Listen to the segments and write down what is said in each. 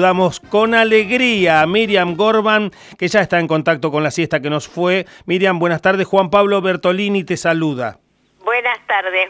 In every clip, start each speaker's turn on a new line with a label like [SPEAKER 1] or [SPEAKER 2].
[SPEAKER 1] Damos con alegría a Miriam Gorban, que ya está en contacto con la siesta que nos fue. Miriam, buenas tardes. Juan Pablo Bertolini te saluda.
[SPEAKER 2] Buenas tardes,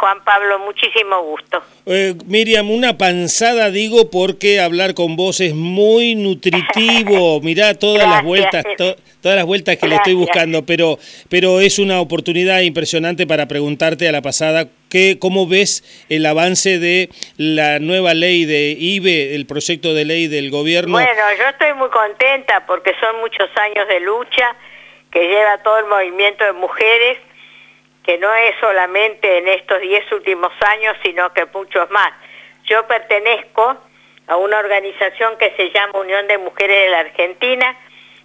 [SPEAKER 2] Juan Pablo, muchísimo gusto.
[SPEAKER 1] Eh, Miriam, una panzada digo porque hablar con vos es muy nutritivo. Mirá todas las vueltas, todas las vueltas que le estoy buscando, pero, pero es una oportunidad impresionante para preguntarte a la pasada que, cómo ves el avance de la nueva ley de IBE, el proyecto de ley del gobierno.
[SPEAKER 2] Bueno, yo estoy muy contenta porque son muchos años de lucha que lleva todo el movimiento de mujeres que no es solamente en estos diez últimos años, sino que muchos más. Yo pertenezco a una organización que se llama Unión de Mujeres de la Argentina,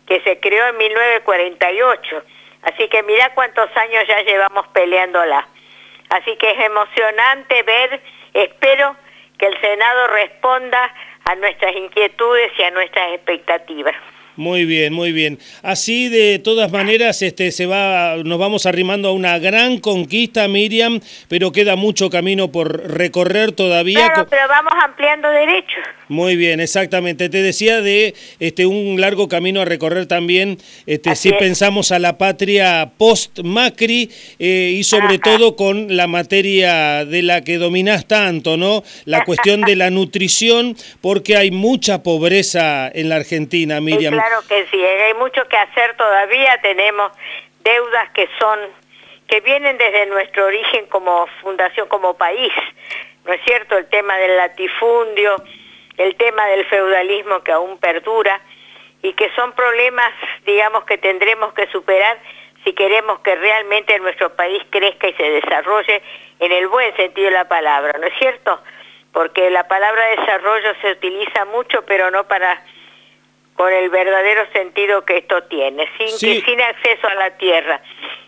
[SPEAKER 2] que se creó en 1948. Así que mira cuántos años ya llevamos peleándola. Así que es emocionante ver, espero que el Senado responda a nuestras inquietudes y a nuestras expectativas.
[SPEAKER 1] Muy bien, muy bien. Así de todas maneras este se va nos vamos arrimando a una gran conquista, Miriam, pero queda mucho camino por recorrer todavía.
[SPEAKER 2] Claro, pero vamos ampliando derechos.
[SPEAKER 1] Muy bien, exactamente. Te decía de este un largo camino a recorrer también este si pensamos a la patria post Macri eh, y sobre todo con la materia de la que dominás tanto, ¿no? La cuestión de la nutrición porque hay mucha pobreza en la Argentina, Miriam.
[SPEAKER 2] Claro que sí, hay mucho que hacer todavía, tenemos deudas que son, que vienen desde nuestro origen como fundación, como país, ¿no es cierto? El tema del latifundio, el tema del feudalismo que aún perdura y que son problemas, digamos, que tendremos que superar si queremos que realmente nuestro país crezca y se desarrolle en el buen sentido de la palabra, ¿no es cierto? Porque la palabra desarrollo se utiliza mucho, pero no para con el verdadero sentido que esto tiene. Sin, sin acceso a la tierra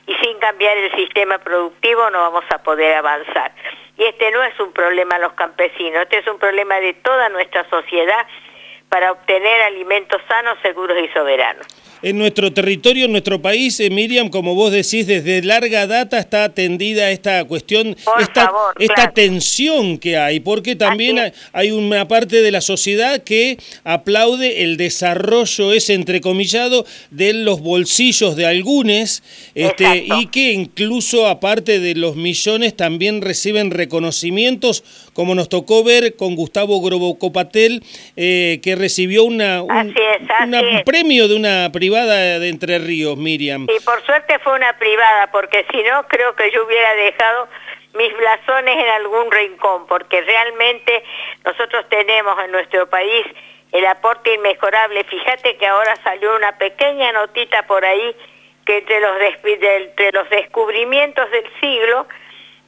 [SPEAKER 2] y sin cambiar el sistema productivo no vamos a poder avanzar. Y este no es un problema de los campesinos, este es un problema de toda nuestra sociedad para obtener alimentos sanos, seguros y soberanos
[SPEAKER 1] en nuestro territorio, en nuestro país, eh, Miriam, como vos decís, desde larga data está atendida esta cuestión, esta, esta tensión que hay, porque también hay una parte de la sociedad que aplaude el desarrollo ese entrecomillado de los bolsillos de algunos, este, y que incluso aparte de los millones también reciben reconocimientos, como nos tocó ver con Gustavo Grobocopatel, eh, que recibió una, un, un premio de una privada de Entre Ríos, Miriam.
[SPEAKER 2] Y por suerte fue una privada, porque si no, creo que yo hubiera dejado mis blasones en algún rincón, porque realmente nosotros tenemos en nuestro país el aporte inmejorable. Fíjate que ahora salió una pequeña notita por ahí que entre los, entre los descubrimientos del siglo,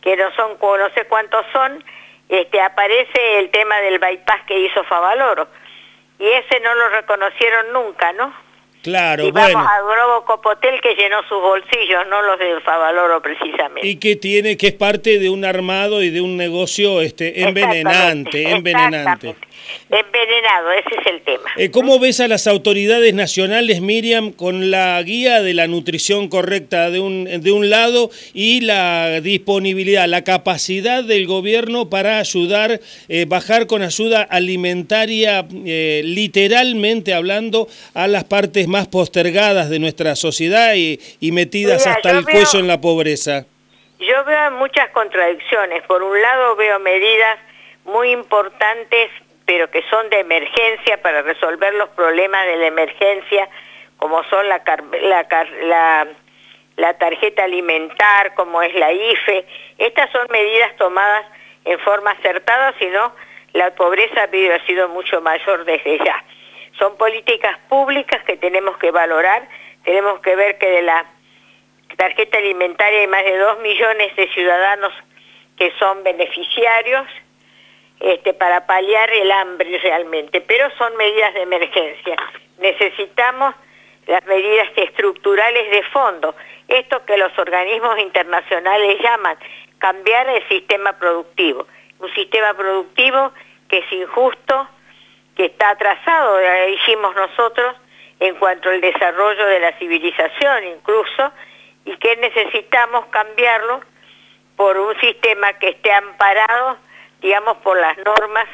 [SPEAKER 2] que no son no sé cuántos son, este, aparece el tema del bypass que hizo Favaloro. Y ese no lo reconocieron nunca, ¿no?
[SPEAKER 1] Claro,
[SPEAKER 2] y vamos a Globo Copotel que llenó sus bolsillos, no los del Favaloro precisamente.
[SPEAKER 1] Y que tiene, que es parte de un armado y de un negocio este envenenante, envenenante.
[SPEAKER 2] Envenenado, ese es el tema.
[SPEAKER 1] Eh, ¿Cómo ves a las autoridades nacionales, Miriam, con la guía de la nutrición correcta de un, de un lado y la disponibilidad, la capacidad del gobierno para ayudar, eh, bajar con ayuda alimentaria, eh, literalmente hablando, a las partes más postergadas de nuestra sociedad y, metidas hasta el cuello en la pobreza?
[SPEAKER 2] Yo veo muchas contradicciones. Por un lado veo medidas muy importantes pero que son de emergencia para resolver los problemas de la emergencia, como son la, tarjeta alimentar, como es la IFE. Estas son medidas tomadas en forma acertada, sino la pobreza ha sido mucho mayor desde ya. Son políticas públicas que tenemos que valorar, tenemos que ver que de la tarjeta alimentaria hay más de dos millones de ciudadanos que son beneficiarios, este, para paliar el hambre realmente, pero son medidas de emergencia. Necesitamos las medidas estructurales de fondo, esto que los organismos internacionales llaman cambiar el sistema productivo, un sistema productivo que es injusto, que está atrasado, dijimos nosotros, en cuanto al desarrollo de la civilización incluso, y que necesitamos cambiarlo por un sistema que esté amparado digamos, por las normas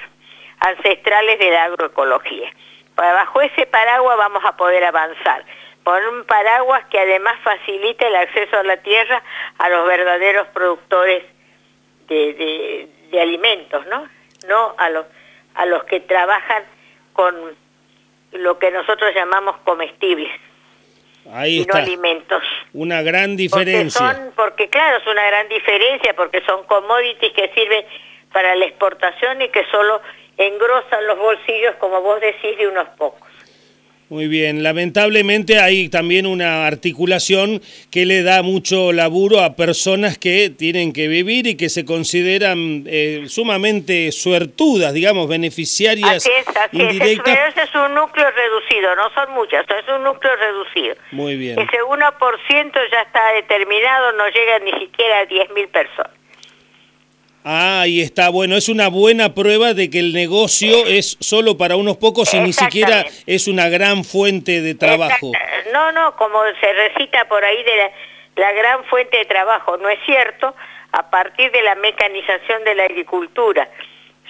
[SPEAKER 2] ancestrales de la agroecología. Bajo ese paraguas vamos a poder avanzar, por un paraguas que además facilite el acceso a la tierra a los verdaderos productores de, alimentos, ¿no? No a los, a los que trabajan con lo que nosotros llamamos comestibles.
[SPEAKER 1] Ahí
[SPEAKER 2] y no alimentos.
[SPEAKER 1] Una gran diferencia.
[SPEAKER 2] Porque, son, porque claro, es una gran diferencia, porque son commodities que sirven para la exportación y que solo engrosan los bolsillos, como vos decís, de unos pocos.
[SPEAKER 1] Muy bien, lamentablemente hay también una articulación que le da mucho laburo a personas que tienen que vivir y que se consideran eh, sumamente suertudas, digamos, beneficiarias
[SPEAKER 2] así es, así indirectas. Es, pero ese es un núcleo reducido, no son muchas, es un núcleo reducido.
[SPEAKER 1] Muy bien.
[SPEAKER 2] Ese 1% ya está determinado, no llega ni siquiera a 10.000 personas.
[SPEAKER 1] Ah, ahí está. Bueno, es una buena prueba de que el negocio es solo para unos pocos y ni siquiera es una gran fuente de trabajo.
[SPEAKER 2] No, no, como se recita por ahí de la, gran fuente de trabajo, no es cierto, a partir de la mecanización de la agricultura.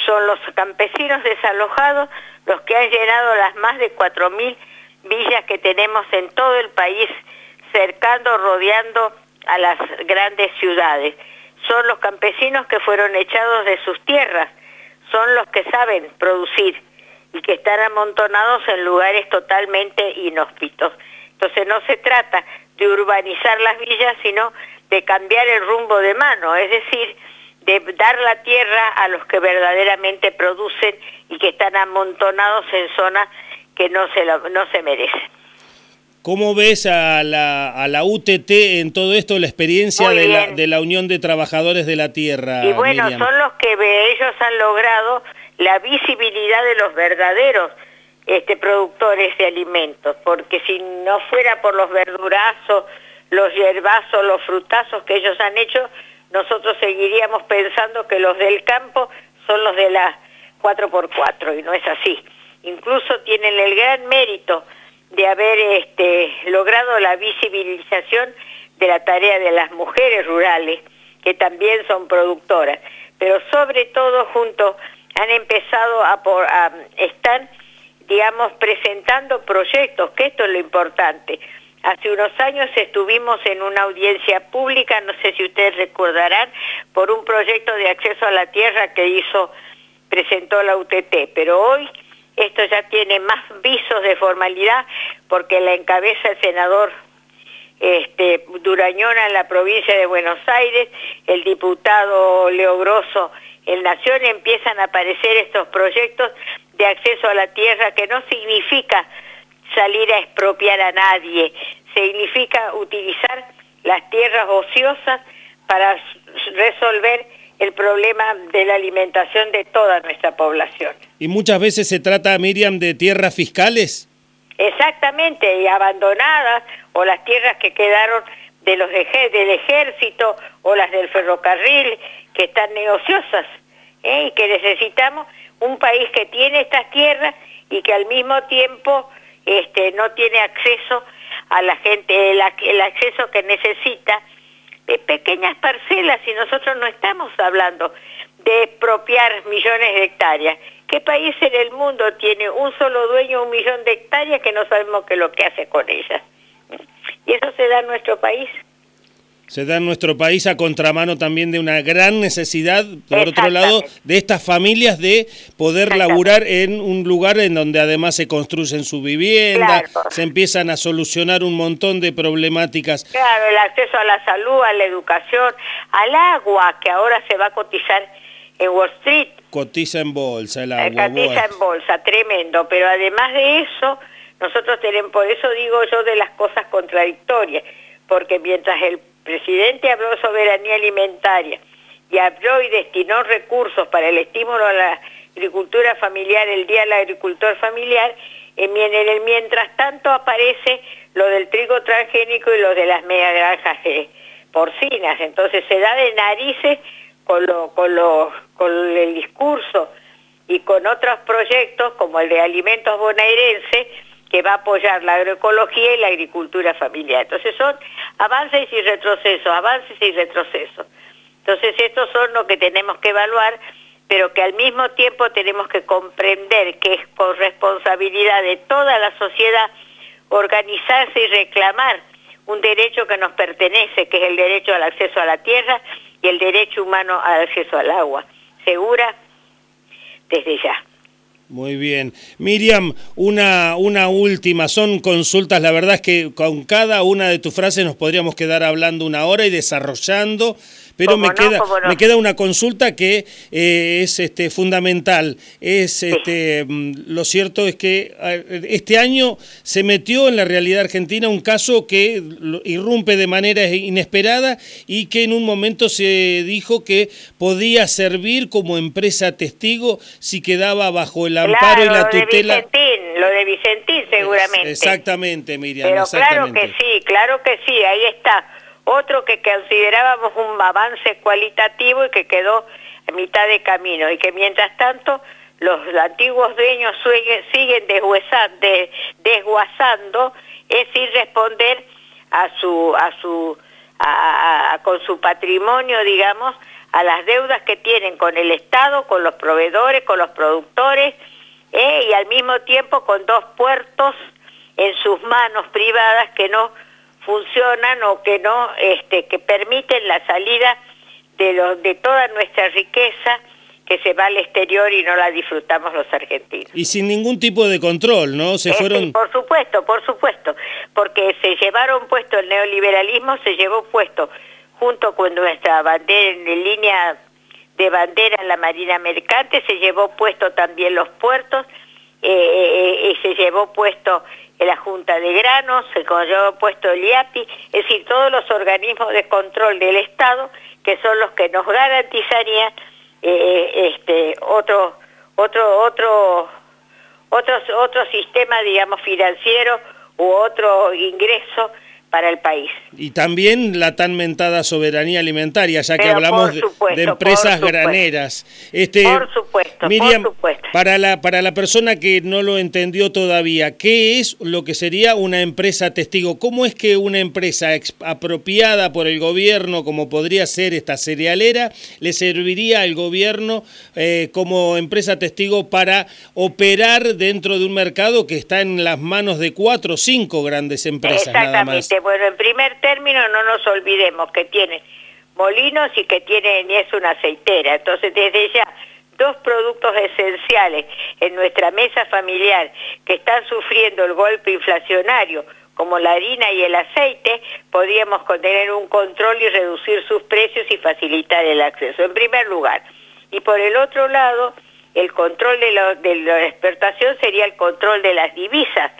[SPEAKER 2] Son los campesinos desalojados los que han llenado las más de 4.000 villas que tenemos en todo el país, cercando, rodeando a las grandes ciudades son los campesinos que fueron echados de sus tierras, son los que saben producir y que están amontonados en lugares totalmente inhóspitos. Entonces no se trata de urbanizar las villas, sino de cambiar el rumbo de mano, es decir, de dar la tierra a los que verdaderamente producen y que están amontonados en zonas que no se, no se merecen.
[SPEAKER 1] ¿Cómo ves a la, a la UTT en todo esto, la experiencia de la, de la, Unión de Trabajadores de la Tierra?
[SPEAKER 2] Y bueno, son los que ellos han logrado la visibilidad de los verdaderos este, productores de alimentos, porque si no fuera por los verdurazos, los hierbazos, los frutazos que ellos han hecho, nosotros seguiríamos pensando que los del campo son los de las 4x4 y no es así. Incluso tienen el gran mérito de haber este, logrado la visibilización de la tarea de las mujeres rurales, que también son productoras, pero sobre todo juntos han empezado a, por, a están, digamos, presentando proyectos, que esto es lo importante. Hace unos años estuvimos en una audiencia pública, no sé si ustedes recordarán, por un proyecto de acceso a la tierra que hizo, presentó la UTT, pero hoy esto ya tiene más visos de formalidad porque la encabeza el senador este, Durañona en la provincia de Buenos Aires, el diputado Leo Grosso en Nación, empiezan a aparecer estos proyectos de acceso a la tierra que no significa salir a expropiar a nadie, significa utilizar las tierras ociosas para resolver el problema de la alimentación de toda nuestra población.
[SPEAKER 1] ¿Y muchas veces se trata, Miriam, de tierras fiscales?
[SPEAKER 2] Exactamente, y abandonadas, o las tierras que quedaron de los del ejército o las del ferrocarril, que están negociosas, ¿eh? y que necesitamos un país que tiene estas tierras y que al mismo tiempo este, no tiene acceso a la gente, el acceso que necesita de pequeñas parcelas y nosotros no estamos hablando de expropiar millones de hectáreas. ¿Qué país en el mundo tiene un solo dueño un millón de hectáreas que no sabemos qué es lo que hace con ellas? Y eso se da en nuestro país
[SPEAKER 1] se da en nuestro país a contramano también de una gran necesidad, por otro lado, de estas familias de poder laburar en un lugar en donde además se construyen su vivienda, se empiezan a solucionar un montón de problemáticas.
[SPEAKER 2] Claro, el acceso a la salud, a la educación, al agua, que ahora se va a cotizar en Wall Street.
[SPEAKER 1] Cotiza en bolsa el agua.
[SPEAKER 2] Cotiza en bolsa, tremendo, pero además de eso, nosotros tenemos, por eso digo yo de las cosas contradictorias, porque mientras el presidente habló soberanía alimentaria y habló y destinó recursos para el estímulo a la agricultura familiar, el Día del Agricultor Familiar, mientras tanto aparece lo del trigo transgénico y lo de las megagranjas porcinas. Entonces se da de narices con, con el discurso y con otros proyectos como el de alimentos bonaerense, que va a apoyar la agroecología y la agricultura familiar. Entonces son avances y retrocesos, avances y retrocesos. Entonces estos son los que tenemos que evaluar pero que al mismo tiempo tenemos que comprender que es por responsabilidad de toda la sociedad organizarse y reclamar un derecho que nos pertenece, que es el derecho al acceso a la tierra y el derecho humano al acceso al agua. Segura desde ya.
[SPEAKER 1] Muy bien. Miriam, una, una última, son consultas, la verdad es que con cada una de tus frases nos podríamos quedar hablando una hora y desarrollando pero me, queda, me queda una consulta que eh, es este, fundamental. Es, este, mm, Lo cierto es que este año se metió en la realidad argentina un caso que irrumpe de manera inesperada y que en un momento se dijo que podía servir como empresa testigo si quedaba bajo el amparo y la tutela.
[SPEAKER 2] De Vicentín, lo de Vicentín seguramente.
[SPEAKER 1] exactamente, Miriam.
[SPEAKER 2] Pero claro que sí, claro que sí, ahí está otro que considerábamos un avance cualitativo y que quedó a mitad de camino y que mientras tanto los antiguos dueños siguen desguazando, es sin responder a su, a su, con su patrimonio, digamos, a las deudas que tienen con el Estado, con los proveedores, con los productores, eh, y al mismo tiempo con dos puertos en sus manos privadas que no funcionan o que no, este, que permiten la salida de, los, de toda nuestra riqueza que se va al exterior y no la disfrutamos los argentinos.
[SPEAKER 1] Y sin ningún tipo de control, ¿no?
[SPEAKER 2] Se fueron... por supuesto, por supuesto, porque se llevaron puesto el neoliberalismo, se llevó puesto junto con nuestra bandera en línea de bandera en la Marina Mercante, se llevó puesto también los puertos, eh, eh, eh, se llevó puesto la Junta de Granos, se llevó puesto el IAPI, es decir, todos los organismos de control del Estado que son los que nos garantizarían este, otro, otro, otro, otro, otro sistema, digamos, financiero u otro ingreso para el país.
[SPEAKER 1] Y también la tan mentada soberanía alimentaria, ya que hablamos de, empresas graneras.
[SPEAKER 2] Este, por supuesto,
[SPEAKER 1] Miriam,
[SPEAKER 2] por supuesto.
[SPEAKER 1] Para la, para la persona que no lo entendió todavía, ¿qué es lo que sería una empresa testigo? ¿Cómo es que una empresa apropiada por el gobierno, como podría ser esta cerealera, le serviría al gobierno eh, como empresa testigo para operar dentro de un mercado que está en las manos de cuatro o cinco grandes empresas nada más?
[SPEAKER 2] Bueno, en primer término no nos olvidemos que tiene molinos y que tiene ni es una aceitera. Entonces, desde ya, dos productos esenciales en nuestra mesa familiar que están sufriendo el golpe inflacionario, como la harina y el aceite, podríamos tener un control y reducir sus precios y facilitar el acceso, en primer lugar. Y por el otro lado, el control de, de la exportación sería el control de las divisas,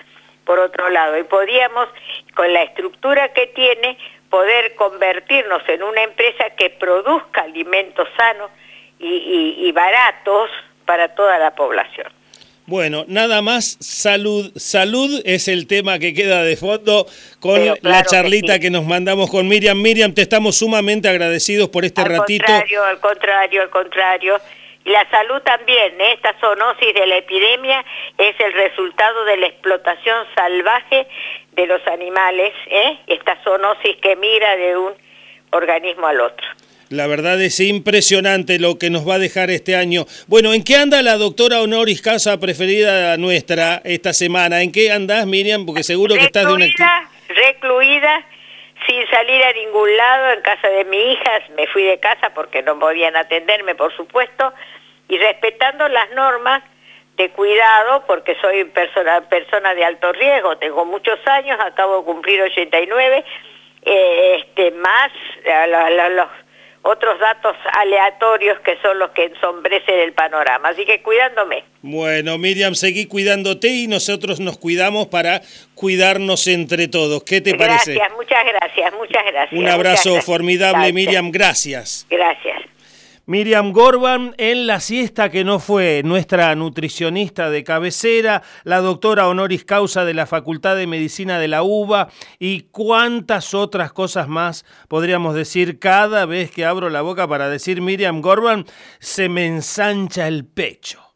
[SPEAKER 2] por otro lado, y podríamos, con la estructura que tiene, poder convertirnos en una empresa que produzca alimentos sanos y, baratos para toda la población.
[SPEAKER 1] Bueno, nada más salud. Salud es el tema que queda de fondo con la charlita que, nos mandamos con Miriam. Miriam, te estamos sumamente agradecidos por este ratito.
[SPEAKER 2] Al contrario, al contrario, al contrario. Y la salud también, ¿eh? esta zoonosis de la epidemia es el resultado de la explotación salvaje de los animales, ¿eh? esta zoonosis que mira de un organismo al otro.
[SPEAKER 1] La verdad es impresionante lo que nos va a dejar este año. Bueno, ¿en qué anda la doctora Honoris Casa preferida nuestra esta semana? ¿En qué andas, Miriam? Porque seguro que estás de una...
[SPEAKER 2] Recluida, sin salir a ningún lado, en casa de mi hija, me fui de casa porque no podían atenderme, por supuesto, y respetando las normas de cuidado, porque soy persona, persona de alto riesgo, tengo muchos años, acabo de cumplir 89, eh, este, más los otros datos aleatorios que son los que ensombrecen el panorama. Así que cuidándome.
[SPEAKER 1] Bueno, Miriam, seguí cuidándote y nosotros nos cuidamos para cuidarnos entre todos. ¿Qué te parece?
[SPEAKER 2] Gracias, muchas gracias, muchas gracias.
[SPEAKER 1] Un abrazo formidable, Miriam, gracias.
[SPEAKER 2] Gracias.
[SPEAKER 1] Miriam Gorban en la siesta que no fue nuestra nutricionista de cabecera, la doctora honoris causa de la Facultad de Medicina de la UBA y cuántas otras cosas más podríamos decir cada vez que abro la boca para decir Miriam Gorban, se me ensancha el pecho.